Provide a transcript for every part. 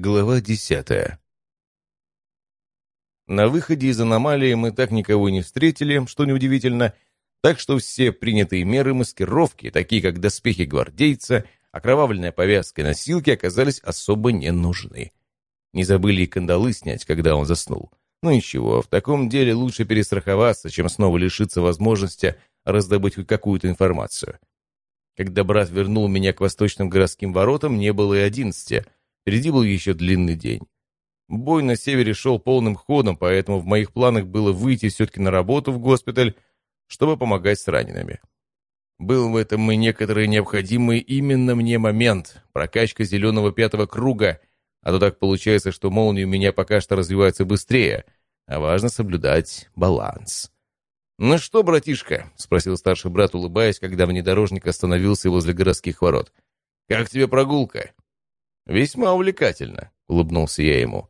Глава десятая На выходе из аномалии мы так никого не встретили, что неудивительно, так что все принятые меры маскировки, такие как доспехи гвардейца, окровавленная повязка и носилки, оказались особо не нужны. Не забыли и кандалы снять, когда он заснул. Ну ничего, в таком деле лучше перестраховаться, чем снова лишиться возможности раздобыть какую-то информацию. Когда брат вернул меня к восточным городским воротам, не было и одиннадцати — Впереди был еще длинный день. Бой на севере шел полным ходом, поэтому в моих планах было выйти все-таки на работу в госпиталь, чтобы помогать с ранеными. Был в этом и некоторый необходимый именно мне момент, прокачка зеленого пятого круга, а то так получается, что молнии у меня пока что развиваются быстрее, а важно соблюдать баланс. «Ну что, братишка?» — спросил старший брат, улыбаясь, когда внедорожник остановился возле городских ворот. «Как тебе прогулка?» «Весьма увлекательно», — улыбнулся я ему.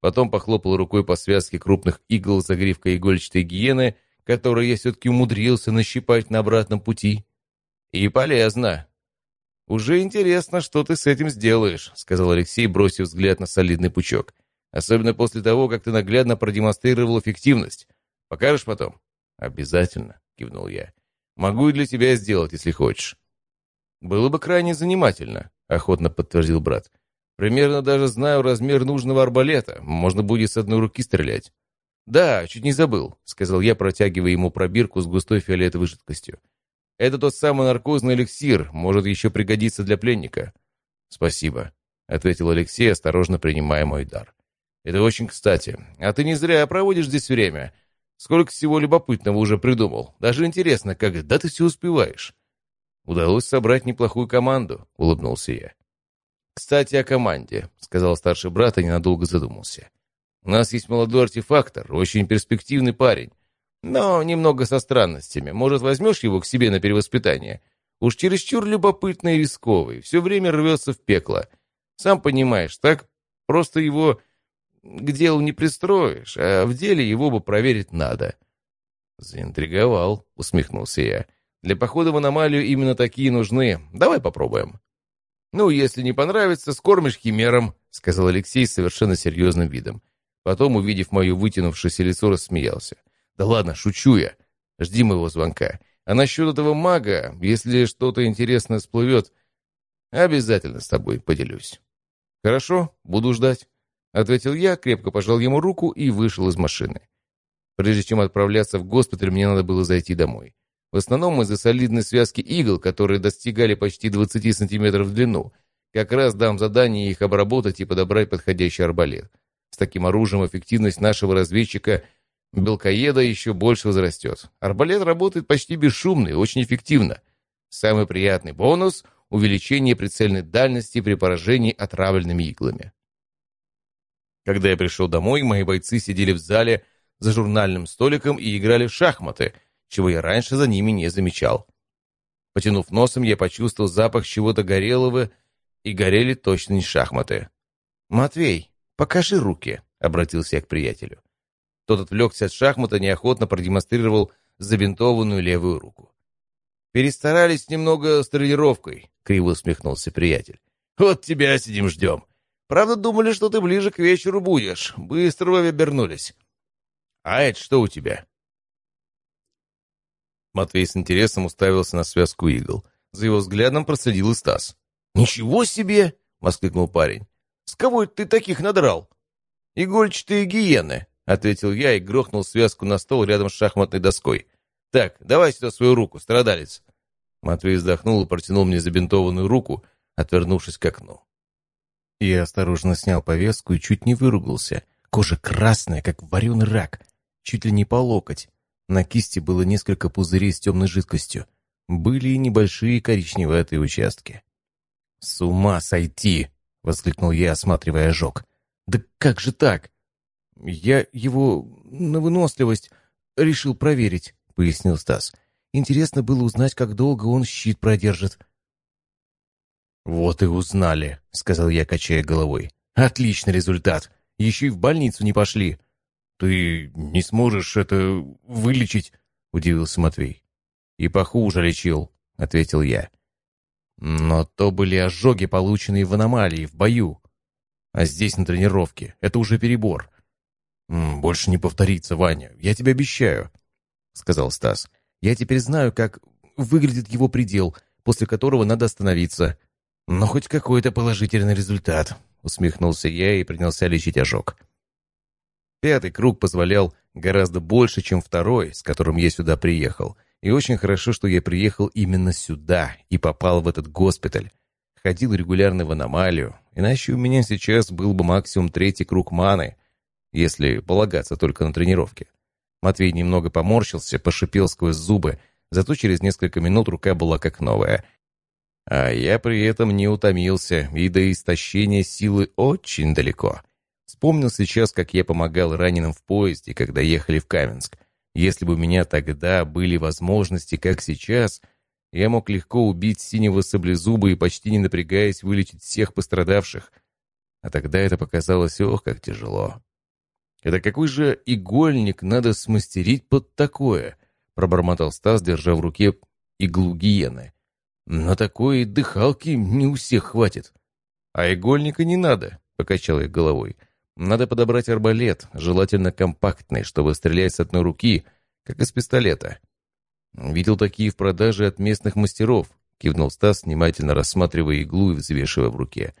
Потом похлопал рукой по связке крупных игл загривка игольчатой гиены, которые я все-таки умудрился нащипать на обратном пути. «И полезно». «Уже интересно, что ты с этим сделаешь», — сказал Алексей, бросив взгляд на солидный пучок. «Особенно после того, как ты наглядно продемонстрировал эффективность. Покажешь потом?» «Обязательно», — кивнул я. «Могу и для тебя сделать, если хочешь». «Было бы крайне занимательно», — охотно подтвердил брат. «Примерно даже знаю размер нужного арбалета. Можно будет с одной руки стрелять». «Да, чуть не забыл», — сказал я, протягивая ему пробирку с густой фиолетовой жидкостью. «Это тот самый наркозный эликсир, может еще пригодиться для пленника». «Спасибо», — ответил Алексей, осторожно принимая мой дар. «Это очень кстати. А ты не зря проводишь здесь время. Сколько всего любопытного уже придумал. Даже интересно, когда ты все успеваешь». «Удалось собрать неплохую команду», — улыбнулся я. «Кстати, о команде», — сказал старший брат и ненадолго задумался. «У нас есть молодой артефактор, очень перспективный парень, но немного со странностями. Может, возьмешь его к себе на перевоспитание? Уж чересчур любопытный и рисковый, все время рвется в пекло. Сам понимаешь, так просто его к делу не пристроишь, а в деле его бы проверить надо». «Заинтриговал», — усмехнулся я. Для похода в аномалию именно такие нужны. Давай попробуем». «Ну, если не понравится, скормишь химером», — сказал Алексей с совершенно серьезным видом. Потом, увидев мое вытянувшееся лицо, рассмеялся. «Да ладно, шучу я. Жди моего звонка. А насчет этого мага, если что-то интересное всплывет, обязательно с тобой поделюсь». «Хорошо, буду ждать», — ответил я, крепко пожал ему руку и вышел из машины. Прежде чем отправляться в госпиталь, мне надо было зайти домой. В основном из-за солидной связки игл, которые достигали почти 20 сантиметров в длину. Как раз дам задание их обработать и подобрать подходящий арбалет. С таким оружием эффективность нашего разведчика Белкоеда еще больше возрастет. Арбалет работает почти бесшумно и очень эффективно. Самый приятный бонус — увеличение прицельной дальности при поражении отравленными иглами. Когда я пришел домой, мои бойцы сидели в зале за журнальным столиком и играли в шахматы — чего я раньше за ними не замечал. Потянув носом, я почувствовал запах чего-то горелого, и горели точно не шахматы. «Матвей, покажи руки», — обратился я к приятелю. Тот отвлекся от шахмата, неохотно продемонстрировал забинтованную левую руку. «Перестарались немного с тренировкой», — криво усмехнулся приятель. «Вот тебя сидим ждем. Правда, думали, что ты ближе к вечеру будешь. Быстро вы обернулись». «А это что у тебя?» Матвей с интересом уставился на связку игл. За его взглядом проследил и Стас. «Ничего себе!» — воскликнул парень. «С кого ты таких надрал?» «Игольчатые гиены», — ответил я и грохнул связку на стол рядом с шахматной доской. «Так, давай сюда свою руку, страдалец». Матвей вздохнул и протянул мне забинтованную руку, отвернувшись к окну. Я осторожно снял повязку и чуть не выругался. Кожа красная, как вареный рак, чуть ли не по локоть. На кисти было несколько пузырей с темной жидкостью. Были и небольшие коричневатые участки. «С ума сойти!» — воскликнул я, осматривая ожог. «Да как же так?» «Я его на выносливость решил проверить», — пояснил Стас. «Интересно было узнать, как долго он щит продержит». «Вот и узнали», — сказал я, качая головой. «Отличный результат. Еще и в больницу не пошли. «Ты не сможешь это вылечить?» — удивился Матвей. «И похуже лечил», — ответил я. «Но то были ожоги, полученные в аномалии, в бою». А здесь на тренировке. Это уже перебор. «М, «Больше не повторится, Ваня. Я тебе обещаю», — сказал Стас. «Я теперь знаю, как выглядит его предел, после которого надо остановиться. Но хоть какой-то положительный результат», — усмехнулся я и принялся лечить ожог. Пятый круг позволял гораздо больше, чем второй, с которым я сюда приехал. И очень хорошо, что я приехал именно сюда и попал в этот госпиталь. Ходил регулярно в аномалию, иначе у меня сейчас был бы максимум третий круг маны, если полагаться только на тренировки. Матвей немного поморщился, пошипел сквозь зубы, зато через несколько минут рука была как новая. А я при этом не утомился, и до истощения силы очень далеко. Вспомнил сейчас, как я помогал раненым в поезде, когда ехали в Каменск. Если бы у меня тогда были возможности, как сейчас, я мог легко убить синего саблезуба и почти не напрягаясь вылечить всех пострадавших. А тогда это показалось, ох, как тяжело. «Это какой же игольник надо смастерить под такое?» — пробормотал Стас, держа в руке иглу гиены. «На такой дыхалки не у всех хватит». «А игольника не надо», — покачал я головой. Надо подобрать арбалет, желательно компактный, чтобы стрелять с одной руки, как из пистолета. Видел такие в продаже от местных мастеров, кивнул Стас, внимательно рассматривая иглу и взвешивая в руке.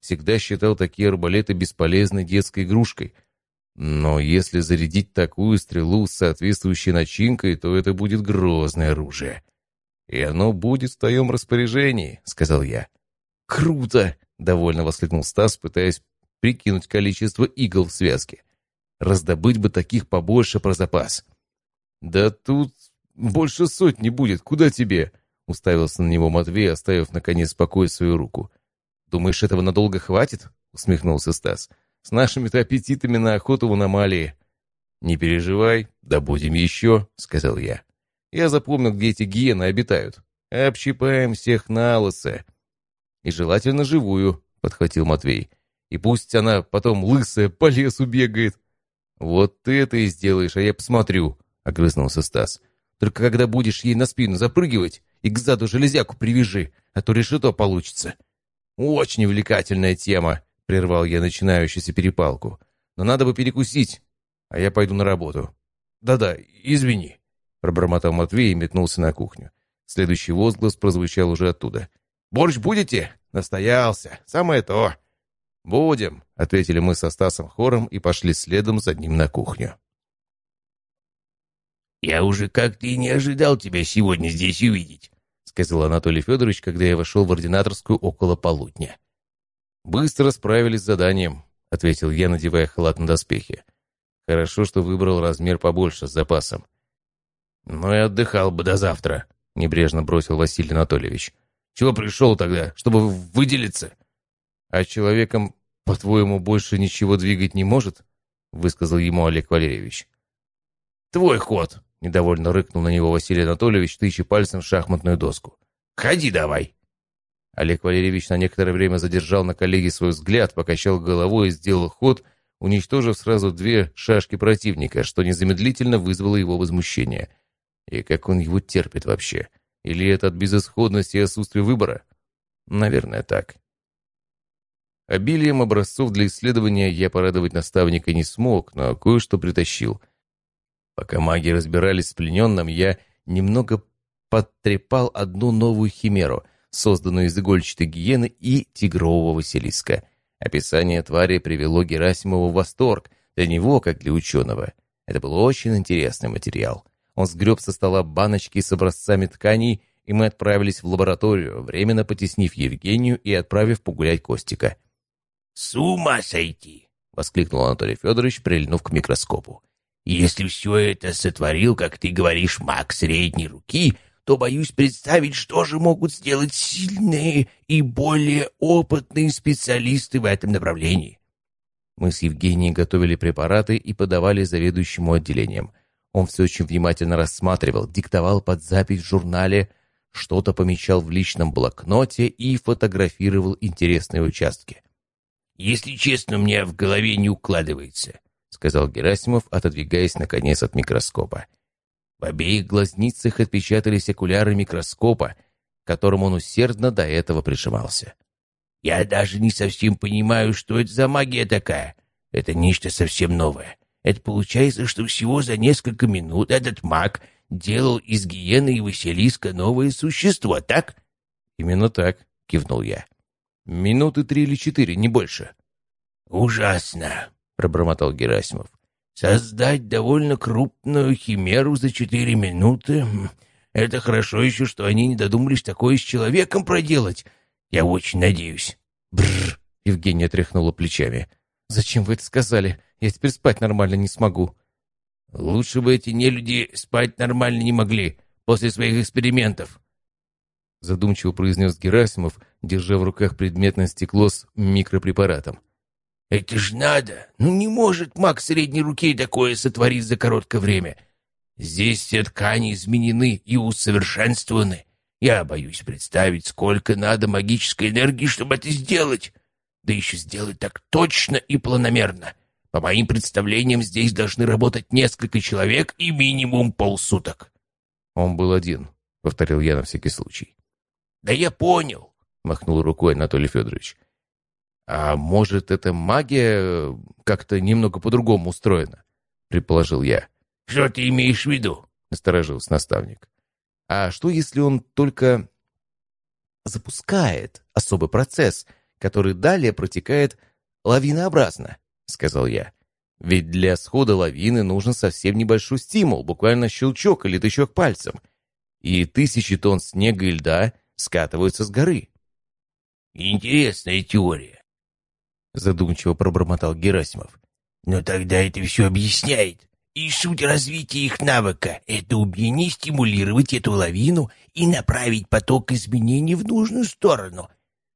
Всегда считал такие арбалеты бесполезной детской игрушкой. Но если зарядить такую стрелу с соответствующей начинкой, то это будет грозное оружие. «И оно будет в твоем распоряжении», — сказал я. «Круто!» — довольно воскликнул Стас, пытаясь прикинуть количество игл в связке. Раздобыть бы таких побольше про запас. «Да тут больше сотни будет, куда тебе?» Уставился на него Матвей, оставив, наконец, спокой свою руку. «Думаешь, этого надолго хватит?» — усмехнулся Стас. «С нашими-то аппетитами на охоту в аномалии». «Не переживай, добудем еще», — сказал я. «Я запомнил, где эти гиены обитают. Общипаем всех на лысо». «И желательно живую», — подхватил Матвей. И пусть она потом лысая по лесу бегает. Вот ты это и сделаешь, а я посмотрю, — огрызнулся Стас. Только когда будешь ей на спину запрыгивать, и к заду железяку привяжи, а то решето получится. Очень увлекательная тема, — прервал я начинающуюся перепалку. Но надо бы перекусить, а я пойду на работу. Да-да, извини, — пробормотал Матвей и метнулся на кухню. Следующий возглас прозвучал уже оттуда. «Борщ будете?» «Настоялся. Самое то. «Будем», — ответили мы со Стасом хором и пошли следом за ним на кухню. «Я уже как-то и не ожидал тебя сегодня здесь увидеть», — сказал Анатолий Федорович, когда я вошел в ординаторскую около полудня. «Быстро справились с заданием», — ответил я, надевая халат на доспехи. «Хорошо, что выбрал размер побольше, с запасом». «Ну и отдыхал бы до завтра», — небрежно бросил Василий Анатольевич. «Чего пришел тогда, чтобы выделиться?» «А человеком, по-твоему, больше ничего двигать не может?» — высказал ему Олег Валерьевич. «Твой ход!» — недовольно рыкнул на него Василий Анатольевич, тыча пальцем в шахматную доску. «Ходи давай!» Олег Валерьевич на некоторое время задержал на коллеге свой взгляд, покачал головой и сделал ход, уничтожив сразу две шашки противника, что незамедлительно вызвало его возмущение. И как он его терпит вообще? Или это от безысходности и отсутствия выбора? Наверное, так. Обилием образцов для исследования я порадовать наставника не смог, но кое-что притащил. Пока маги разбирались с плененным, я немного подтрепал одну новую химеру, созданную из игольчатой гиены и тигрового Василиска. Описание твари привело Герасимова в восторг, для него, как для ученого. Это был очень интересный материал. Он сгреб со стола баночки с образцами тканей, и мы отправились в лабораторию, временно потеснив Евгению и отправив погулять Костика. «С ума сойти!» — воскликнул Анатолий Федорович, прильнув к микроскопу. «Если все это сотворил, как ты говоришь, маг средней руки, то боюсь представить, что же могут сделать сильные и более опытные специалисты в этом направлении». Мы с Евгением готовили препараты и подавали заведующему отделением. Он все очень внимательно рассматривал, диктовал под запись в журнале, что-то помечал в личном блокноте и фотографировал интересные участки. «Если честно, мне в голове не укладывается», — сказал Герасимов, отодвигаясь, наконец, от микроскопа. В обеих глазницах отпечатались окуляры микроскопа, к которым он усердно до этого прижимался. Я даже не совсем понимаю, что это за магия такая. Это нечто совсем новое. Это получается, что всего за несколько минут этот маг делал из гиены и Василиска новое существо, так? Именно так, кивнул я. Минуты три или четыре, не больше. Ужасно, пробормотал Герасимов. Создать довольно крупную химеру за четыре минуты — это хорошо еще, что они не додумались такое с человеком проделать. Я очень надеюсь. Бррр, Евгения тряхнула плечами. «Зачем вы это сказали? Я теперь спать нормально не смогу». «Лучше бы эти нелюди спать нормально не могли после своих экспериментов», задумчиво произнес Герасимов, держа в руках предметное стекло с микропрепаратом. «Это ж надо! Ну не может маг средней руки такое сотворить за короткое время. Здесь все ткани изменены и усовершенствованы. Я боюсь представить, сколько надо магической энергии, чтобы это сделать. Да еще сделать так точно и планомерно. По моим представлениям, здесь должны работать несколько человек и минимум полсуток. Он был один, — повторил я на всякий случай. Да я понял, — махнул рукой Анатолий Федорович. А может, эта магия э, как-то немного по-другому устроена, — предположил я. Что ты имеешь в виду? — насторожился наставник. А что, если он только запускает особый процесс — который далее протекает лавинообразно, сказал я. Ведь для схода лавины нужен совсем небольшой стимул, буквально щелчок или тычок пальцем. И тысячи тонн снега и льда скатываются с горы. «Интересная теория», — задумчиво пробормотал Герасимов. «Но тогда это все объясняет. И суть развития их навыка — это умение стимулировать эту лавину и направить поток изменений в нужную сторону,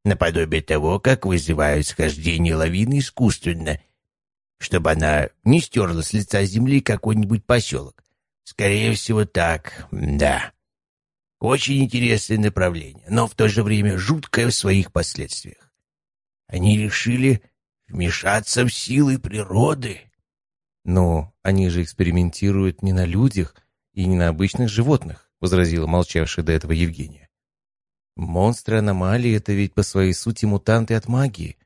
наподобие того, как вызывают схождение лавины искусственно, чтобы она не стерла с лица земли какой-нибудь поселок. Скорее всего, так, да. Очень интересное направление, но в то же время жуткое в своих последствиях. Они решили вмешаться в силы природы. «Но они же экспериментируют не на людях и не на обычных животных», возразила молчавшая до этого Евгения. Монстры аномалии — это ведь по своей сути мутанты от магии.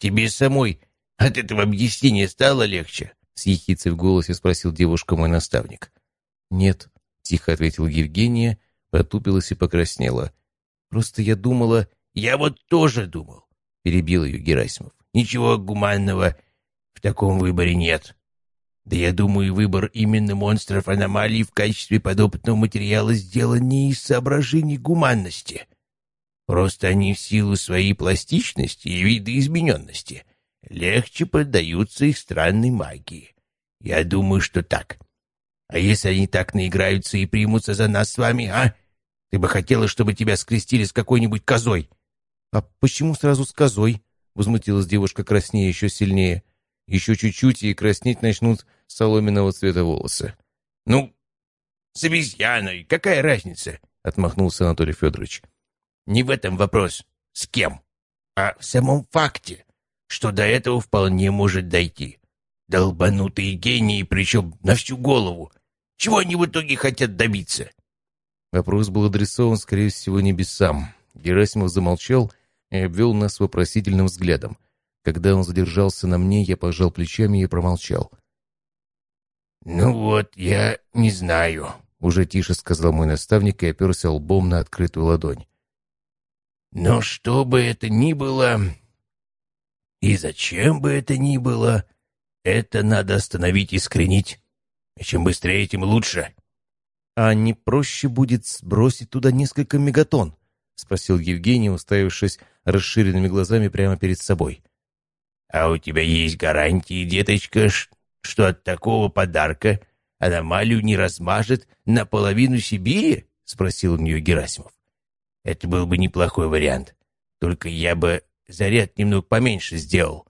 Тебе самой от этого объяснения стало легче? С ехицей в голосе спросил девушка мой наставник. Нет, тихо ответил Евгения, потупилась и покраснела. Просто я думала... Я вот тоже думал, перебил ее Герасимов. Ничего гуманного в таком выборе нет. Да я думаю, выбор именно монстров аномалий в качестве подопытного материала сделан не из соображений гуманности. Просто они в силу своей пластичности и видоизмененности легче поддаются их странной магии. Я думаю, что так. А если они так наиграются и примутся за нас с вами, а? Ты бы хотела, чтобы тебя скрестили с какой-нибудь козой. — А почему сразу с козой? — возмутилась девушка краснее еще сильнее. Еще чуть-чуть, и краснеть начнут соломенного цвета волосы. — Ну, с обезьяной, какая разница? — отмахнулся Анатолий Федорович. Не в этом вопрос, с кем, а в самом факте, что до этого вполне может дойти. Долбанутые гении, причем на всю голову. Чего они в итоге хотят добиться? Вопрос был адресован, скорее всего, небесам. Герасимов замолчал и обвел нас вопросительным взглядом. Когда он задержался на мне, я пожал плечами и промолчал. «Ну вот, я не знаю», — уже тише сказал мой наставник и оперся лбом на открытую ладонь. Но что бы это ни было, и зачем бы это ни было, это надо остановить и скренить. И чем быстрее, тем лучше. — А не проще будет сбросить туда несколько мегатон? — спросил Евгений, уставившись расширенными глазами прямо перед собой. — А у тебя есть гарантии, деточка, что от такого подарка аномалию не размажет наполовину Сибири? — спросил у нее Герасимов. Это был бы неплохой вариант. Только я бы заряд немного поменьше сделал.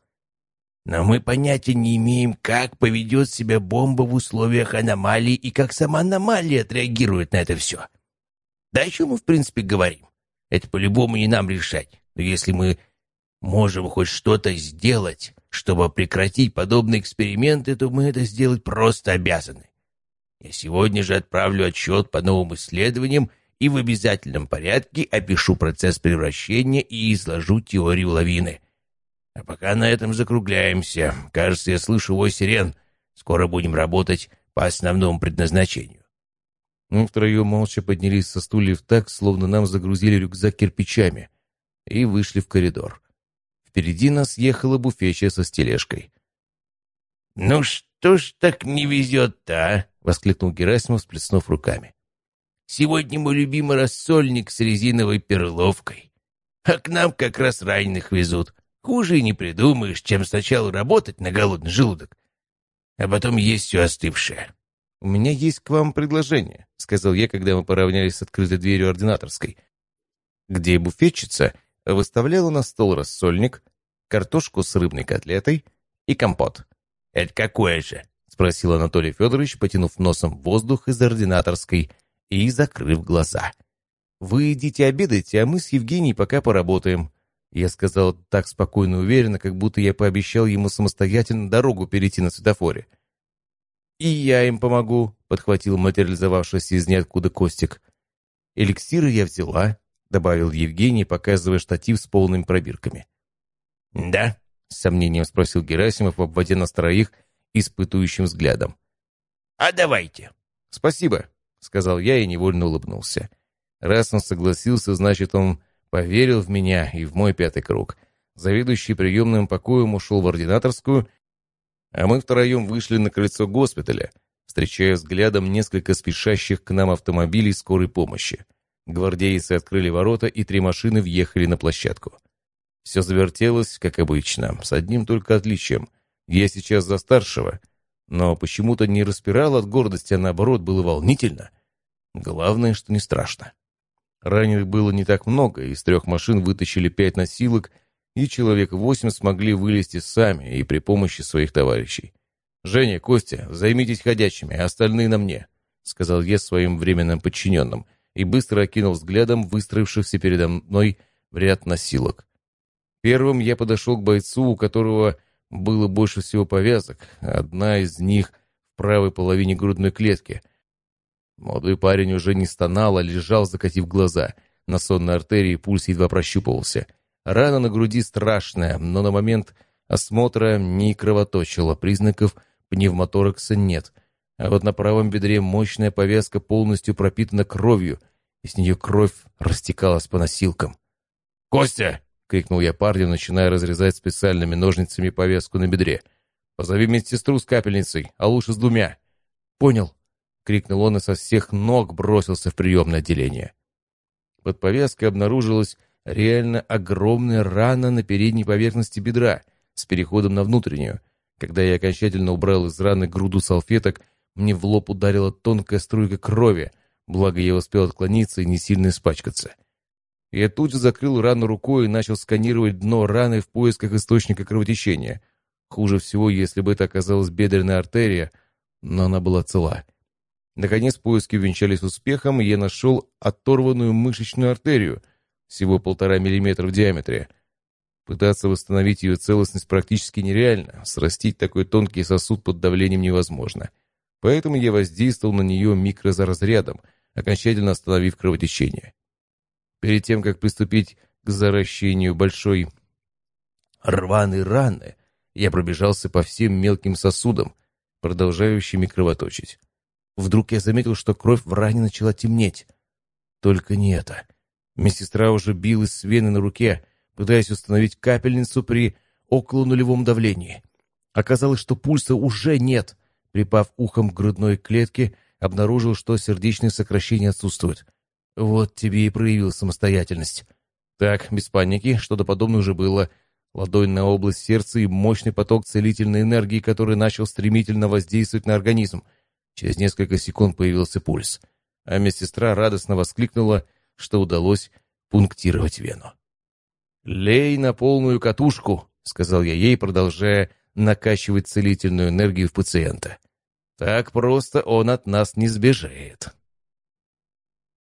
Но мы понятия не имеем, как поведет себя бомба в условиях аномалии и как сама аномалия отреагирует на это все. Да о чем мы, в принципе, говорим? Это по-любому не нам решать. Но если мы можем хоть что-то сделать, чтобы прекратить подобные эксперименты, то мы это сделать просто обязаны. Я сегодня же отправлю отчет по новым исследованиям и в обязательном порядке опишу процесс превращения и изложу теорию лавины. А пока на этом закругляемся. Кажется, я слышу вой сирен. Скоро будем работать по основному предназначению. Мы втроем молча поднялись со стульев так, словно нам загрузили рюкзак кирпичами, и вышли в коридор. Впереди нас ехала буфетча со стележкой. «Ну что ж так не везет-то, а?» — воскликнул Герасимов, сплеснув руками. Сегодня мой любимый рассольник с резиновой перловкой. А к нам как раз раненых везут. Хуже и не придумаешь, чем сначала работать на голодный желудок, а потом есть все остывшее. «У меня есть к вам предложение», — сказал я, когда мы поравнялись с открытой дверью ординаторской, где буфетчица выставляла на стол рассольник, картошку с рыбной котлетой и компот. «Это какое же?» — спросил Анатолий Федорович, потянув носом воздух из ординаторской и закрыв глаза. «Вы идите обедайте, а мы с Евгенией пока поработаем». Я сказал так спокойно и уверенно, как будто я пообещал ему самостоятельно дорогу перейти на светофоре. «И я им помогу», — подхватил материализовавшийся из ниоткуда Костик. «Эликсиры я взяла», — добавил Евгений, показывая штатив с полными пробирками. «Да?» — с сомнением спросил Герасимов, обводя нас троих испытующим взглядом. «А давайте». «Спасибо», — сказал я и невольно улыбнулся. Раз он согласился, значит, он поверил в меня и в мой пятый круг. Заведующий приемным покоем ушел в ординаторскую, а мы втроем вышли на крыльцо госпиталя, встречая взглядом несколько спешащих к нам автомобилей скорой помощи. Гвардейцы открыли ворота, и три машины въехали на площадку. Все завертелось, как обычно, с одним только отличием. Я сейчас за старшего — но почему-то не распирал от гордости, а наоборот было волнительно. Главное, что не страшно. Раненых было не так много, из трех машин вытащили пять носилок, и человек восемь смогли вылезти сами и при помощи своих товарищей. «Женя, Костя, займитесь ходячими, а остальные на мне», — сказал я своим временным подчиненным, и быстро окинул взглядом выстроившихся передо мной в ряд носилок. Первым я подошел к бойцу, у которого было больше всего повязок, одна из них в правой половине грудной клетки. Молодой парень уже не стонал, а лежал, закатив глаза. На сонной артерии пульс едва прощупывался. Рана на груди страшная, но на момент осмотра не кровоточила, признаков пневмоторакса нет. А вот на правом бедре мощная повязка полностью пропитана кровью, и с нее кровь растекалась по носилкам. «Костя!» крикнул я парню, начиная разрезать специальными ножницами повязку на бедре. «Позови медсестру с капельницей, а лучше с двумя». «Понял», — крикнул он и со всех ног бросился в приемное отделение. Под повязкой обнаружилась реально огромная рана на передней поверхности бедра с переходом на внутреннюю. Когда я окончательно убрал из раны груду салфеток, мне в лоб ударила тонкая струйка крови, благо я успел отклониться и не сильно испачкаться. Я тут же закрыл рану рукой и начал сканировать дно раны в поисках источника кровотечения. Хуже всего, если бы это оказалась бедренная артерия, но она была цела. Наконец поиски увенчались успехом, и я нашел оторванную мышечную артерию, всего полтора миллиметра в диаметре. Пытаться восстановить ее целостность практически нереально, срастить такой тонкий сосуд под давлением невозможно. Поэтому я воздействовал на нее микрозаразрядом, окончательно остановив кровотечение. Перед тем, как приступить к заращению большой рваной раны, я пробежался по всем мелким сосудам, продолжающими кровоточить. Вдруг я заметил, что кровь в ране начала темнеть. Только не это. Медсестра уже билась с вены на руке, пытаясь установить капельницу при около нулевом давлении. Оказалось, что пульса уже нет. Припав ухом к грудной клетке, обнаружил, что сердечные сокращения отсутствуют. Вот тебе и проявил самостоятельность. Так, без паники, что-то подобное уже было. Ладонь на область сердца и мощный поток целительной энергии, который начал стремительно воздействовать на организм. Через несколько секунд появился пульс. А медсестра радостно воскликнула, что удалось пунктировать вену. «Лей на полную катушку», — сказал я ей, продолжая накачивать целительную энергию в пациента. «Так просто он от нас не сбежит».